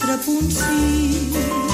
4.6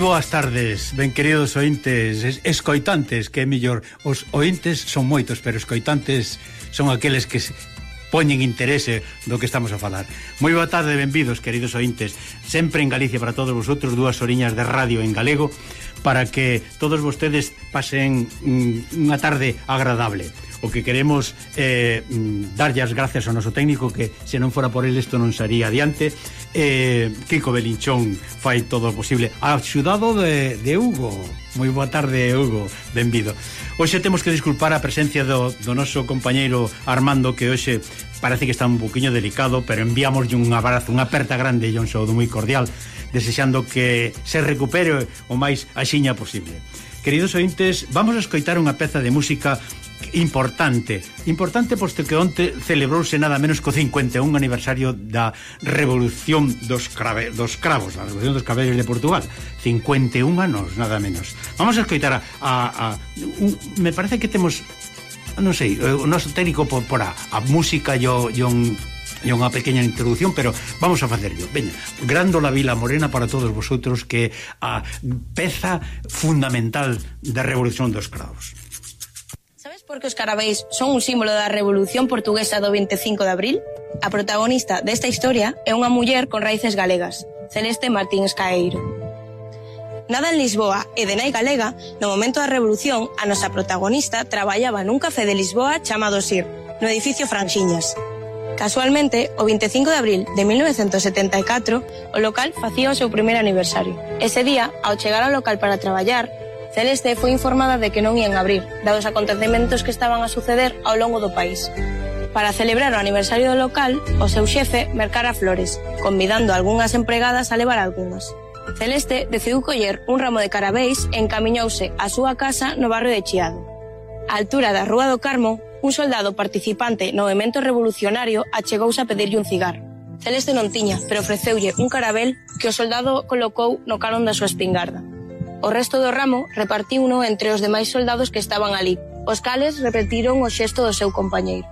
Moi boas tardes, ben queridos ointes, es, escoitantes, que é millor. Os ointes son moitos, pero escoitantes son aqueles que se poñen interese do que estamos a falar. Moi boa tarde, benvidos, queridos ointes. Sempre en Galicia para todos vosotros, dúas oriñas de radio en galego para que todos vostedes pasen mm, unha tarde agradable. O que queremos eh, mm, darlle as gracias ao noso técnico que se non fora por ele isto non sería adiante. Eh, Kiko Belinchón fai todo o posible. Axudado de, de Hugo. Moi boa tarde, Hugo. Benvido. Hoxe temos que disculpar a presencia do, do noso compañeiro Armando que hoxe parece que está un buquiño delicado, pero enviámoslle un abrazo, unha aperta grande e un saúdo moi cordial, desexando que se recupere o máis axiña posible. Queridos ointes, vamos a escoitar unha peza de música importante. Importante posto que onte celebrouse nada menos co 51 aniversario da Revolución dos, Crave, dos Cravos, a Revolución dos Craveiros de Portugal. 51 anos, nada menos. Vamos a escoitar a... a, a un, me parece que temos non sei, eh, o noso técnico por, por a música e un e unha pequena introducción, pero vamos a facerlo. Veña, Grándola Vila Morena para todos vosotros que a peza fundamental da Revolución dos Cravos. Sabes por que os carabéis son un símbolo da Revolución Portuguesa do 25 de abril? A protagonista desta historia é unha muller con raíces galegas, Celeste Martín Escaeiro. Nada en Lisboa e de nai galega, no momento da revolución, a nosa protagonista traballaba nun café de Lisboa chamado Sir, no edificio Franxiñas. Casualmente, o 25 de abril de 1974, o local facía o seu primeiro aniversario. Ese día, ao chegar ao local para traballar, Celeste foi informada de que non ían abrir, dados acontecementos que estaban a suceder ao longo do país. Para celebrar o aniversario do local, o seu xefe mercara flores, convidando a algunhas empregadas a levar algunhas. Celeste decidiu coller un ramo de carabéis e encamiñouse á súa casa no barrio de Chiado. A altura da Rúa do Carmo, un soldado participante no movimento revolucionario achegouse a pedirlle un cigarro. Celeste non tiña, pero ofreceulle un carabel que o soldado colocou no canon da súa espingarda. O resto do ramo repartiuno entre os demais soldados que estaban ali, os cales repetiron o xesto do seu compañeiro.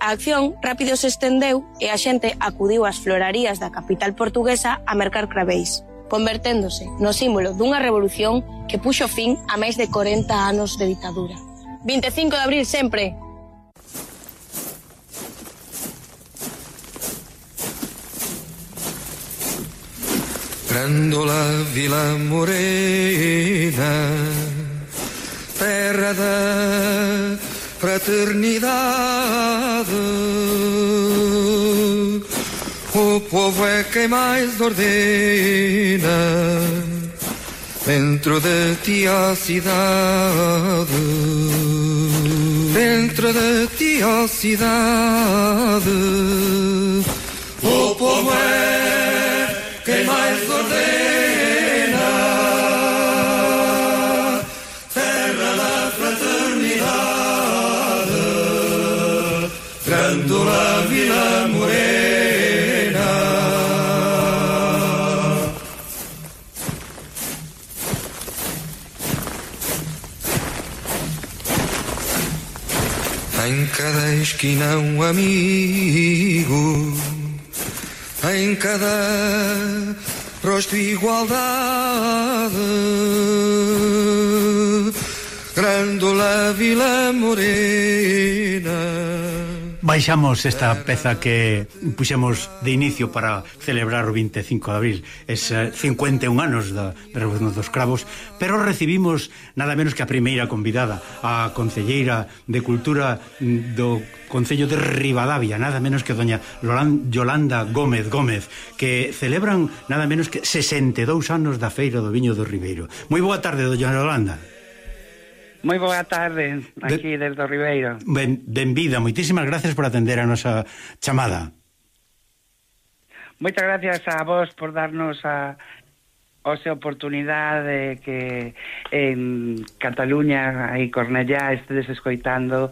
A acción rápido se estendeu e a xente acudiu ás florarías da capital portuguesa a mercar craveis converténdose no símbolo dunha revolución que puxo fin a máis de 40 anos de ditadura. 25 de abril sempre, Grândola Vila Morena Terra da fraternidade O povo é quem mais ordena Dentro de ti a cidade Dentro de ti a cidade O povo é quem mais ordena cada esquina um amigo, em cada rosto igualdade. Grândola Vila Morena. baixamos esta peza que puxemos de inicio para celebrar o 25 de abril. Es eh, 51 anos da, Revolución dos Cravos pero recibimos nada menos que a primeira convidada a Concelleira de Cultura mm, do Concello de Rivadavia nada menos que doña Yolanda Gómez Gómez que celebran nada menos que 62 anos da Feira do Viño do Ribeiro. Moi boa tarde doña Yolanda. Moi boa tarde, aquí de... desde o Ribeiro. Ben, benvida, moitísimas gracias por atender a nosa chamada. Moitas gracias a vos por darnos a ose oportunidade que en Cataluña e Cornellá estedes escoitando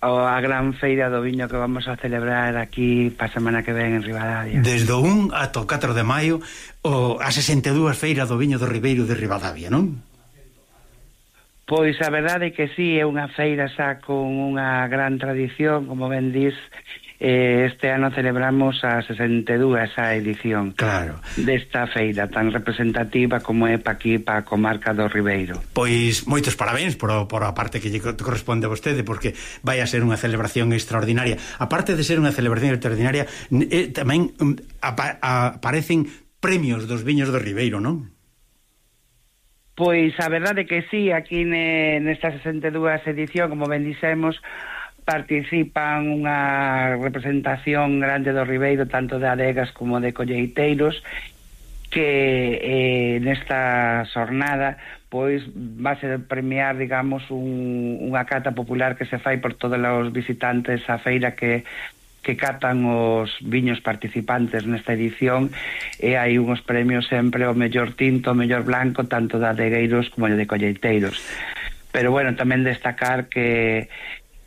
a gran feira do viño que vamos a celebrar aquí pa semana que ven en Rivadavia. Desde o 1 ata o 4 de maio, o, a 62 feira do viño do Ribeiro de Rivadavia, non? Pois a verdade é que sí, é unha feira xa con unha gran tradición, como ben dís, eh, este ano celebramos a 62 esa edición claro. desta feira tan representativa como é pa aquí, pa comarca do Ribeiro. Pois moitos parabéns por, por a parte que lle corresponde a vostede, porque vai a ser unha celebración extraordinaria. A parte de ser unha celebración extraordinaria, eh, tamén mm, apa, aparecen premios dos viños do Ribeiro, non? Pois a verdade que sí, aquí ne, nesta 62 edición, como ben dixemos, participan unha representación grande do Ribeiro, tanto de adegas como de colleiteiros, que eh, nesta xornada pois vase premiar, digamos, un, unha cata popular que se fai por todos os visitantes á feira que que catan os viños participantes nesta edición e hai uns premios sempre o mellor tinto, o mellor blanco, tanto de adegueiros como de colleiteiros. Pero bueno, tamén destacar que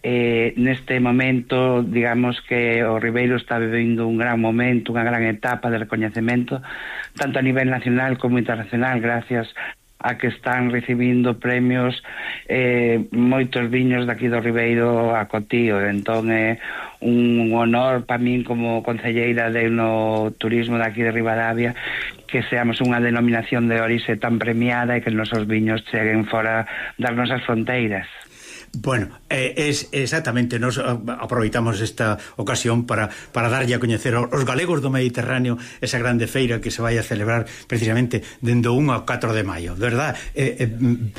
eh, neste momento, digamos que o Ribeiro está vivendo un gran momento, unha gran etapa de recoñecemento, tanto a nivel nacional como internacional, gracias a que están recibindo premios eh, moitos viños daqui do Ribeiro a Cotío, entón é un honor para min como concelleira de no turismo daqui de Ribadavia que seamos unha denominación de orixe tan premiada e que os nosos viños cheguen fora das nosas fronteiras. Bueno, eh, es exactamente, nos eh, aproveitamos esta ocasión para, para darlle a coñecer aos galegos do Mediterráneo esa grande feira que se vai a celebrar precisamente dende 1 ao 4 de maio, verdad? Eh, eh,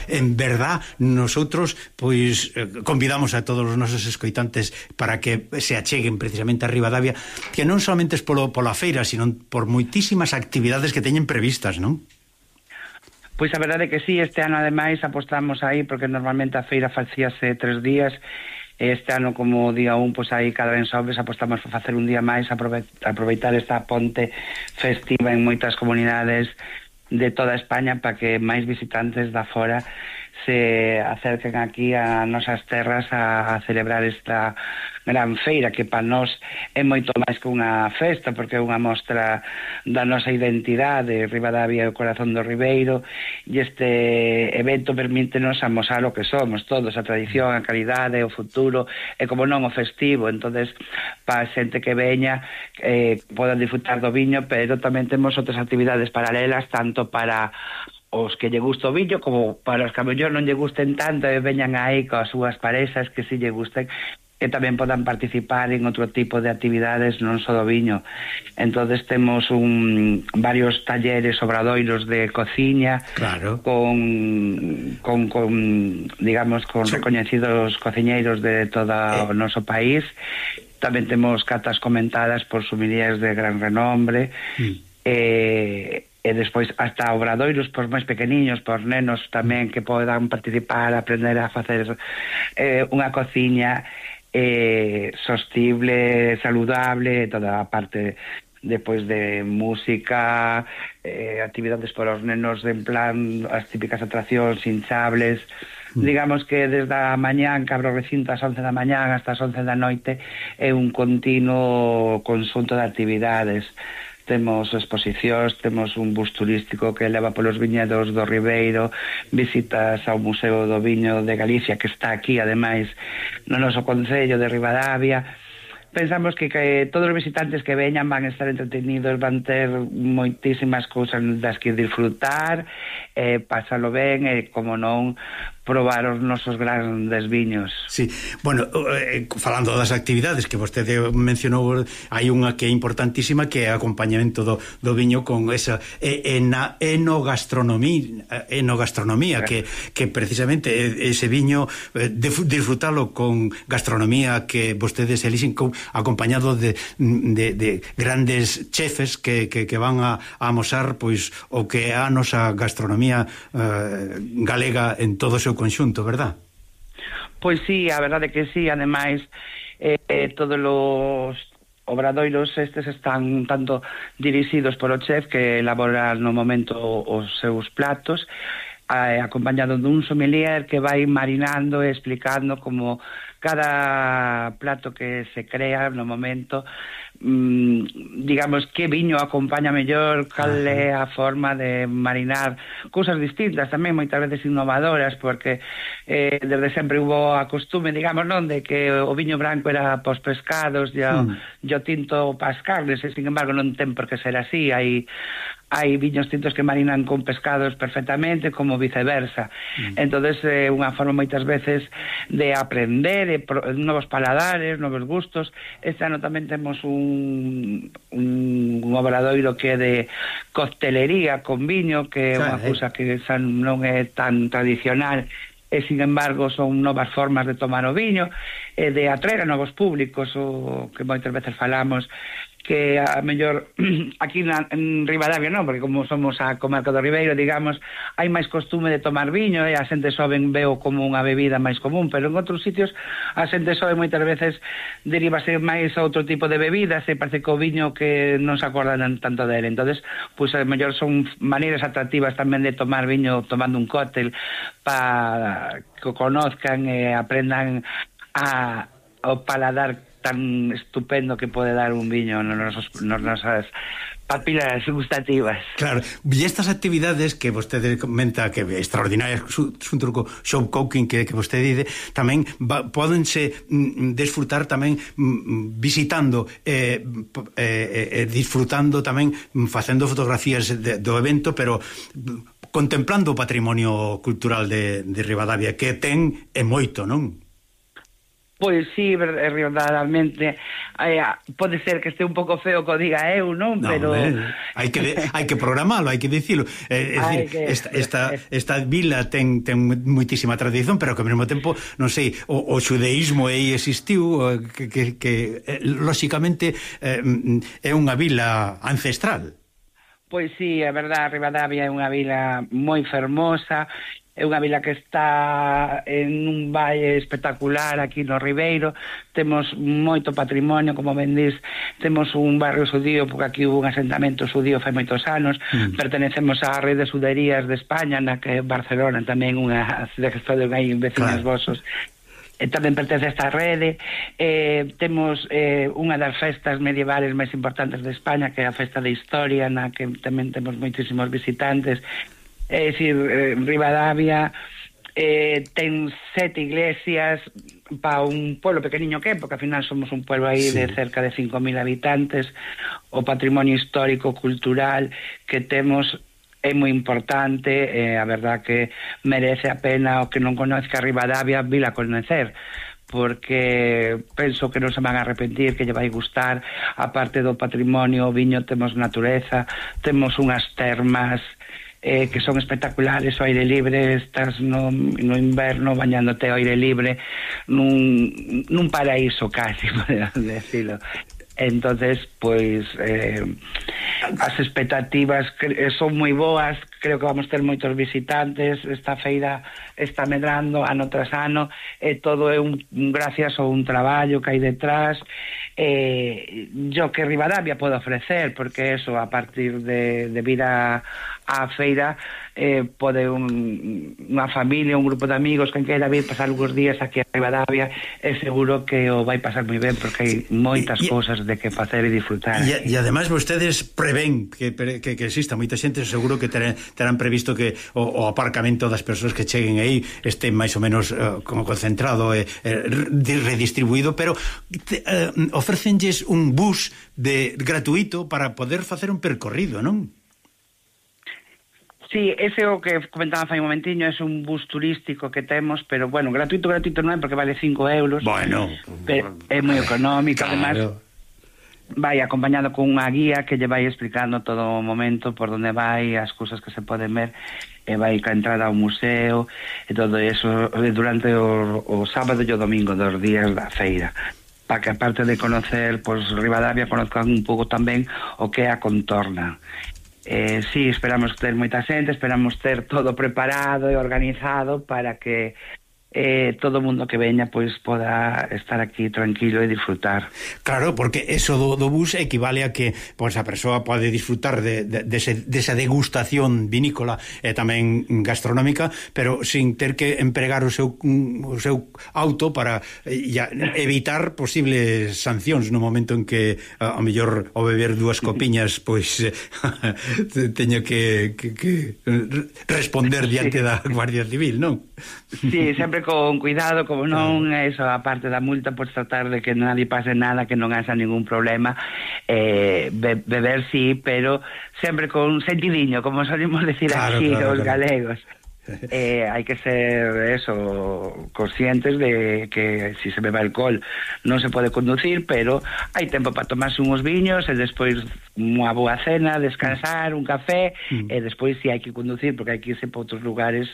en verdad, nosotros pois eh, convidamos a todos os nosos escoitantes para que se acheguen precisamente a Rivadavia, que non somente es polo, pola feira, sino por moitísimas actividades que teñen previstas, non? Pois a verdade é que sí, este ano ademais apostamos aí, porque normalmente a feira facíase tres días, este ano como día un, pois aí cada vez sobres apostamos por facer un día máis, aproveitar esta ponte festiva en moitas comunidades de toda España para que máis visitantes da fora se acerquen aquí a nosas terras a, a celebrar esta gran feira que para nós é moito máis que unha festa porque é unha mostra da nosa identidade Rivadavia é o corazón do Ribeiro e este evento permítenos amosar o que somos todos a tradición, a calidade, o futuro e como non o festivo. Entonces para a xente que veña eh, podan disfrutar do viño pero tamén temos outras actividades paralelas tanto para os que lle gusta o viño, como para os que a mellor non lle gusten tanto e veñan aí coas súas parexas que si lle gusten, que tamén podan participar en outro tipo de actividades, non só do viño. entonces temos un, varios talleres obradoiros de cociña claro. con, con, con, digamos, con sí. recoñecidos cociñeiros de todo eh. o noso país. Tamén temos catas comentadas por sumilías de gran renombre. Mm. Eh, e despois hasta obradoiros por máis pequeniños, por nenos tamén que podan participar, aprender a facer eh, unha cociña eh, sostible, saludable, toda a parte depois de música, eh, actividades para os nenos en plan as típicas atraccións hinchables, mm. digamos que desde a mañán que abro recinto ás 11 da mañán hasta as 11 da noite é un continuo consunto de actividades temos exposicións, temos un bus turístico que leva polos viñedos do Ribeiro, visitas ao Museo do Viño de Galicia, que está aquí, ademais, no noso Concello de Ribadavia, pensamos que, que todos os visitantes que veñan van estar entretenidos, van ter moitísimas cousas das que disfrutar eh, pasalo ben e como non probar os nosos grandes viños. Sí, bueno, eh, falando das actividades que vostede mencionou, hai unha que é importantísima que é o acompañamento do, do viño con esa ena, enogastronomía, enogastronomía que, que precisamente ese viño eh, disfrutalo con gastronomía que vostedes elixen con, acompañado de, de, de grandes chefes que, que, que van a, a amosar pois o que é a nosa gastronomía eh, galega en todo o seu conxunto, verdad? Pois sí, a verdade que sí, ademais eh, todos os obradoiros estes están tanto dirixidos polo chef que elabora no momento os seus platos eh, acompañado dun sommelier que vai marinando e explicando como cada plato que se crea no momento mm, digamos que viño acompaña mellor, cal é a forma de marinar cousas distintas tamén moitas veces innovadoras porque eh, desde sempre hubo a costume, digamos, non de que o viño branco era pos pescados e o, mm. o tinto pas carnes, e sin embargo non ten por que ser así, hai hai viños tintos que marinan con pescados perfectamente, como viceversa. Mm. entonces é eh, unha forma moitas veces de aprender de pro, novos paladares, novos gustos. Este ano tamén temos un, un, un obradoiro que é de coctelería con viño, que é unha cousa que san, non é tan tradicional, e sin embargo son novas formas de tomar o viño e de atraer a novos públicos o que moitas veces falamos que a mellor aquí na, en Ribadavia non, porque como somos a comarca do Ribeiro, digamos, hai máis costume de tomar viño e a xente soben veo como unha bebida máis común, pero en outros sitios a xente sobe moitas veces derivase máis a outro tipo de bebidas e parece que o viño que non se acordan tanto dele. entonces pois pues, a mellor son maneiras atractivas tamén de tomar viño tomando un cóctel para que o conozcan e aprendan a, o paladar tan estupendo que pode dar un viño nas nosas, nas nosas papilas gustativas. Claro, e estas actividades que vostede comenta que extraordinarias, un truco show cooking que, que vostede dice, tamén va, podense mm, mm, desfrutar tamén mm, mm visitando eh, eh, eh, eh, disfrutando tamén mm, facendo fotografías de, do evento, pero contemplando o patrimonio cultural de, de Rivadavia que ten e moito, non? Pois sí, realmente eh, eh pode ser que este un pouco feo que o diga eu, non? No, Pero eh, hai que de, hai que programalo, hai que dicilo. Eh, é dicir, que... esta, esta, esta vila ten ten muitísima tradición, pero que ao mesmo tempo, non sei, o, o xudeísmo aí existiu que, que, que eh, lóxicamente eh, é unha vila ancestral. Pois sí, é verdade Rivadavia é unha vila moi fermosa é unha vila que está en un valle espectacular aquí no Ribeiro, temos moito patrimonio, como ben temos un barrio xudío, porque aquí hubo un asentamento xudío fai moitos anos, mm. pertenecemos á rede de suderías de España, na que Barcelona tamén unha cidade que está de aí vecinas claro. vosos, tamén pertence a esta rede. Eh, temos eh, unha das festas medievales máis importantes de España que é a festa de historia na que tamén temos moitísimos visitantes. Eh, é dicir, eh, Rivadavia eh, ten sete iglesias pa un pueblo pequeniño que é, porque ao final somos un pueblo aí sí. de cerca de 5.000 habitantes, o patrimonio histórico, cultural que temos é moi importante, eh, a verdad que merece a pena o que non conozca Rivadavia, vila conocer, porque penso que non se van a arrepentir, que lle vai gustar, aparte do patrimonio, o viño, temos natureza, temos unhas termas, eh, que son espectaculares, o aire libre, estás no, no inverno bañándote ao aire libre, nun, nun paraíso casi, podemos decirlo. entonces pois eh, as expectativas eh, son moi boas creo que vamos ter moitos visitantes esta feira está medrando ano tras ano e todo é un, un gracias ou un traballo que hai detrás eh, yo que Rivadavia podo ofrecer porque eso a partir de, de vir a, a feira eh, pode un, unha familia, un grupo de amigos que queira vir pasar algúns días aquí a Rivadavia é seguro que o vai pasar moi ben porque hai moitas cousas de que facer e disfrutar. E, e ademais vostedes prevén que, que, que exista moita xente seguro que terán, terán previsto que o, o aparcamento das persoas que cheguen aí este máis ou menos uh, como concentrado e eh, eh, redistribuído, pero te, eh, uh, ofrecenlles un bus de gratuito para poder facer un percorrido, non? Sí, ese o que comentaba fai un momentiño é un bus turístico que temos, pero bueno, gratuito, gratuito non é porque vale 5 euros. Bueno, pero é moi económico, claro. además vai acompañado con unha guía que lle vai explicando todo o momento por onde vai, as cousas que se poden ver e vai ca entrada ao museo e todo eso durante o, o sábado e o domingo dos días da feira para que aparte de conocer pois, Rivadavia conozcan un pouco tamén o que é a contorna Eh, sí, esperamos ter moita xente, esperamos ter todo preparado e organizado para que eh, todo mundo que veña pois poda estar aquí tranquilo e disfrutar. Claro, porque eso do, do bus equivale a que pois a persoa pode disfrutar de, de, de, esa degustación vinícola e eh, tamén gastronómica, pero sin ter que empregar o seu, mm, o seu auto para eh, ya, evitar posibles sancións no momento en que a, a mellor ao beber dúas copiñas pois eh, que, que, que eh, responder diante da Guardia Civil, non? Sí, sempre sempre con cuidado, como non, é eso, a parte da multa, por tratar de que nadie pase nada, que non haxa ningún problema, eh, be beber sí, pero sempre con sentidiño, como solimos decir claro, aquí claro, os claro. galegos. eh, hai que ser eso conscientes de que se si se bebe alcohol non se pode conducir, pero hai tempo para tomarse uns viños e eh, despois unha boa cena, descansar, un café, mm. Eh, e despois si hai que conducir, porque hai que irse para outros lugares,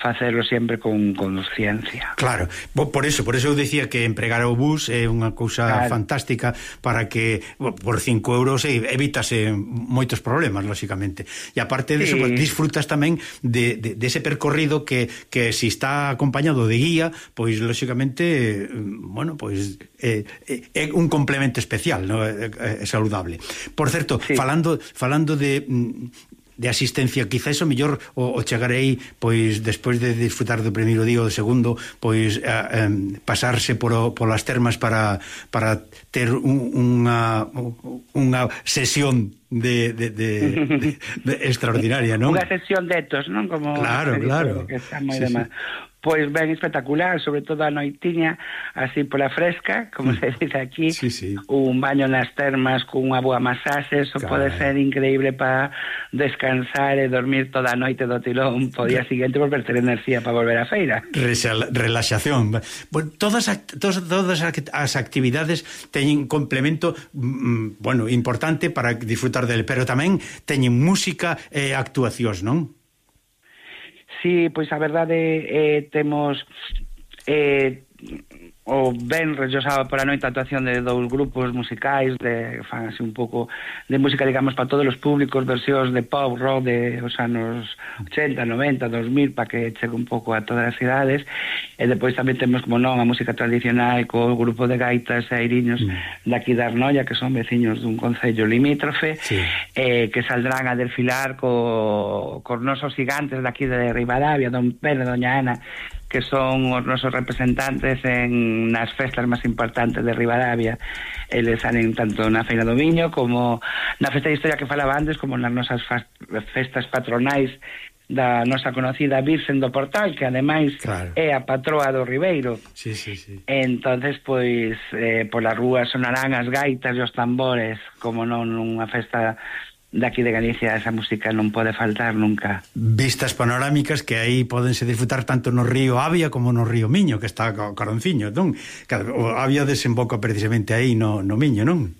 facelo sempre con consciencia. Claro, por eso, por eso eu decía que empregar o bus é unha cousa claro. fantástica para que por 5 euros evitase moitos problemas, lóxicamente. E aparte sí. de eso, pues, disfrutas tamén de, de, de ese percorrido que, que se si está acompañado de guía, pois lóxicamente, mm, bueno, pois é, é un complemento especial, no? é, é, é saludable. Por certo, sí. falando falando de mm, de asistencia quizá eso mellor o, o chegarei pois despois de disfrutar do primeiro día ou do segundo pois a, a, pasarse por o, polas termas para, para ter un, unha unha sesión de, de, de, de, de extraordinaria, non? Unha sesión de etos, non? Como claro, claro. Que está moi sí, demais. Sí. Pois ben espectacular, sobre todo a noitiña, así pola fresca, como mm. se dice aquí, sí, sí. un baño nas termas con unha boa masaxe, eso Carai. pode ser increíble para descansar e dormir toda a noite do tilón, po día seguinte volver ter enerxía para volver á feira. Relaxación. Bueno, todas todas, todas as actividades teñen complemento mm, mm, bueno, importante para disfrutar del, pero tamén teñen música e actuacións, non? Sí, pois a verdade eh, temos eh, o ben o sábado a noite, a actuación de dous grupos musicais, de, fan así un pouco de música, digamos, para todos os públicos, versións de pop, rock, de os anos 80, 90, 2000, para que chegue un pouco a todas as cidades E depois tamén temos, como non, a música tradicional co grupo de gaitas e airiños mm. daqui da Arnoia, que son veciños dun concello limítrofe, sí. eh, que saldrán a desfilar co, cos nosos gigantes daqui de Rivadavia, Don Pedro, Doña Ana, que son os nosos representantes en nas festas máis importantes de Rivadavia. Eles salen tanto na Feira do Viño como na festa de historia que falaba antes, como nas nosas festas patronais da nosa conocida Virgen do Portal, que ademais claro. é a patroa do Ribeiro. Sí, sí, sí. Entonces, pois, eh, polas rúas sonarán as gaitas e os tambores, como non nunha festa daqui de Galicia esa música non pode faltar nunca. Vistas panorámicas que aí podense disfrutar tanto no río Avia como no río Miño, que está caronciño, non? O Avia desemboca precisamente aí no, no Miño, non?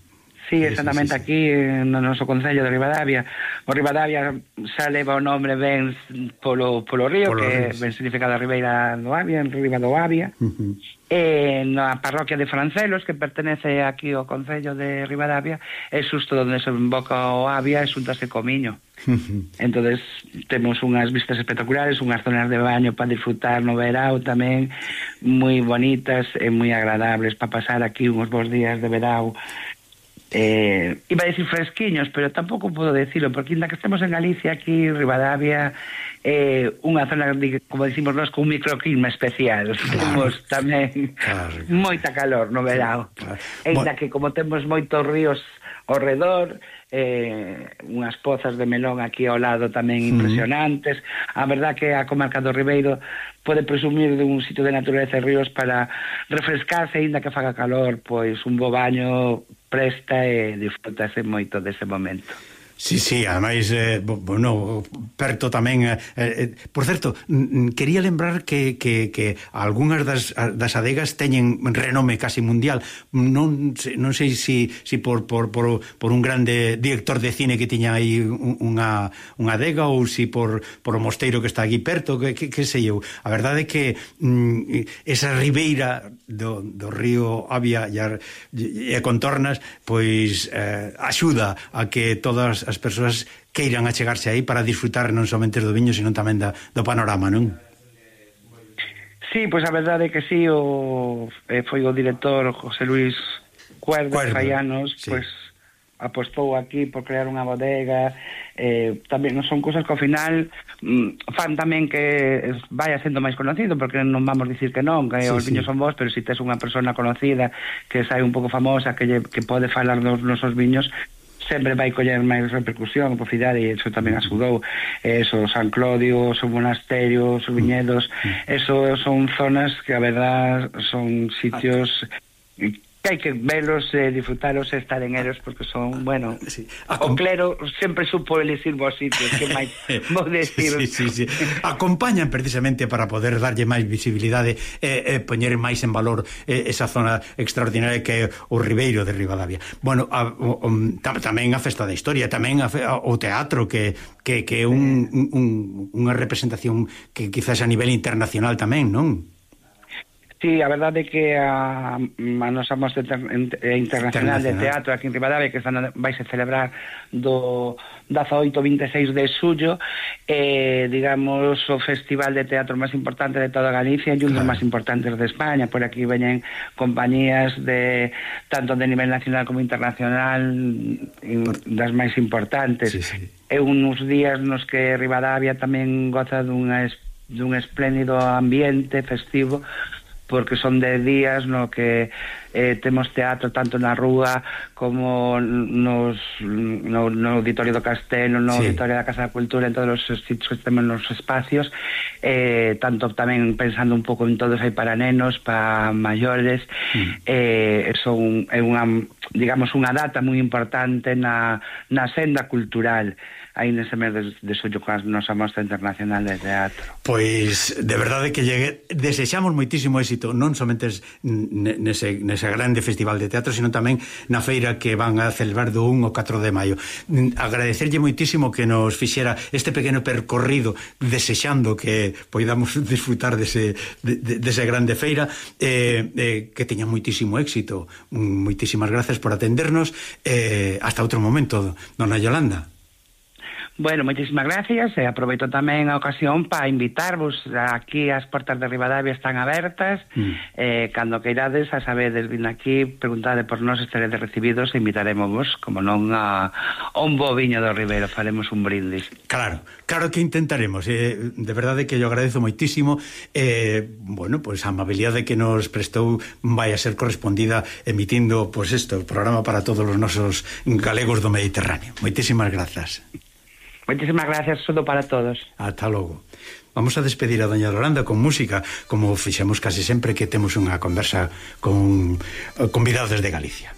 Sí, exactamente sí, sí, sí. aquí no noso concello de Rivadavia. O Rivadavia xa leva o nombre ben polo, polo río, polo que ríos. ben significa a Ribeira do Avia, en Riba do Avia. Uh -huh. E na parroquia de Francelos, que pertenece aquí ao concello de Rivadavia, é xusto onde se invoca o Avia e xuntase Comiño. Uh -huh. entonces temos unhas vistas espectaculares, unhas zonas de baño para disfrutar no verao tamén moi bonitas e moi agradables para pasar aquí uns bons días de verao eh, iba a decir fresquiños, pero tampouco podo decirlo, porque inda que estemos en Galicia, aquí, Rivadavia, eh, unha zona, como decimos nós, con un microclima especial. Claro. Temos tamén claro. moita calor no verão. Claro. Inda bueno. que como temos moitos ríos ao redor, eh, unhas pozas de melón aquí ao lado tamén mm. impresionantes. Mm. A verdad que a comarca do Ribeiro pode presumir de un sitio de natureza e ríos para refrescarse, aínda que faga calor, pois un bo baño presta e disfrutase moito dese momento. Sí, sí, ademais, eh, bueno, perto tamén... Eh, eh, eh por certo, quería lembrar que, que, que algunhas das, das adegas teñen renome casi mundial. Non, non sei se si, si por, por, por, por un grande director de cine que tiña aí unha, unha adega ou si por, por o mosteiro que está aquí perto, que, que, que sei eu. A verdade é que mm, esa ribeira do, do río Avia e, e contornas, pois eh, axuda a que todas as persoas queiran achegarse aí para disfrutar non somente do viño, sino tamén da, do panorama, non? Sí, pois a verdade é que sí, o, eh, foi o director José Luis Cuerda, Cuerda Fallanos, sí. pois apostou aquí por crear unha bodega eh, tamén non son cousas que ao final mm, fan tamén que vaya sendo máis conocido porque non vamos dicir que non que sí, os viños sí. son vos pero se si tes unha persona conocida que sai un pouco famosa que, lle, que pode falar dos nosos viños sempre vai coller máis repercusión por cidade e iso tamén axudou. Eso, San Clodio, o monasterio os viñedos, mm. eso son zonas que a verdad son sitios que hai que velos e eh, disfrutalos e estar en eros porque son, bueno, ah, sí. o clero sempre supo elegir vos sitios que máis vos decir. Sí, sí, sí. Acompañan precisamente para poder darlle máis visibilidade e eh, eh, poñer máis en valor eh, esa zona extraordinaria que é o Ribeiro de Rivadavia. Bueno, a, o, tam, tamén a Festa da Historia, tamén a, fe, a, o teatro que que, que é un, un, unha representación que quizás a nivel internacional tamén, non? Sí, a verdade é que a, a nosa mostra inter, internacional, eh, internacional de teatro aquí en Rivadavia que están, vais a celebrar do 18-26 de xullo eh, digamos o festival de teatro máis importante de toda Galicia e un dos claro. máis importantes de España por aquí veñen compañías de tanto de nivel nacional como internacional in, das máis importantes sí, sí. e uns días nos que Rivadavia tamén goza dunha dun espléndido ambiente festivo porque son 10 días no que eh, temos teatro tanto na rúa como nos, no, no auditorio do Castelo, no sí. auditorio da Casa da Cultura, en todos os sitios que temos nos espacios, eh, tanto tamén pensando un pouco en todos hai para nenos, para maiores, mm. eh, son, é unha, digamos, unha data moi importante na, na senda cultural aí nese mes de, de xullo coa nosa mostra internacional de teatro. Pois, de verdade que llegue, desexamos moitísimo éxito, non somente nese, nese ese grande festival de teatro, sino tamén na feira que van a celebrar do 1 ao 4 de maio. Mm, agradecerlle moitísimo que nos fixera este pequeno percorrido desexando que poidamos disfrutar dese, de, de, dese grande feira eh, eh, que teña moitísimo éxito. Mm, moitísimas gracias por atendernos eh, hasta outro momento, dona Yolanda. Bueno, moitísimas gracias e aproveito tamén a ocasión para invitarvos aquí as portas de Rivadavia están abertas. Mm. eh, cando queirades a sabedes vin aquí preguntade por nós estaredes recibidos e invitaremos vos como non a, a un bo viño do Ribeiro faremos un brindis. Claro, claro que intentaremos eh, de verdade que yo agradezo moitísimo eh, bueno, pois pues, a amabilidade que nos prestou vai a ser correspondida emitindo, pois pues, isto, programa para todos os nosos galegos do Mediterráneo. Moitísimas grazas. Moitísimas gracias, todo para todos. Ata logo. Vamos a despedir a doña Rolanda con música, como fixemos casi sempre que temos unha conversa con eh, convidados de Galicia.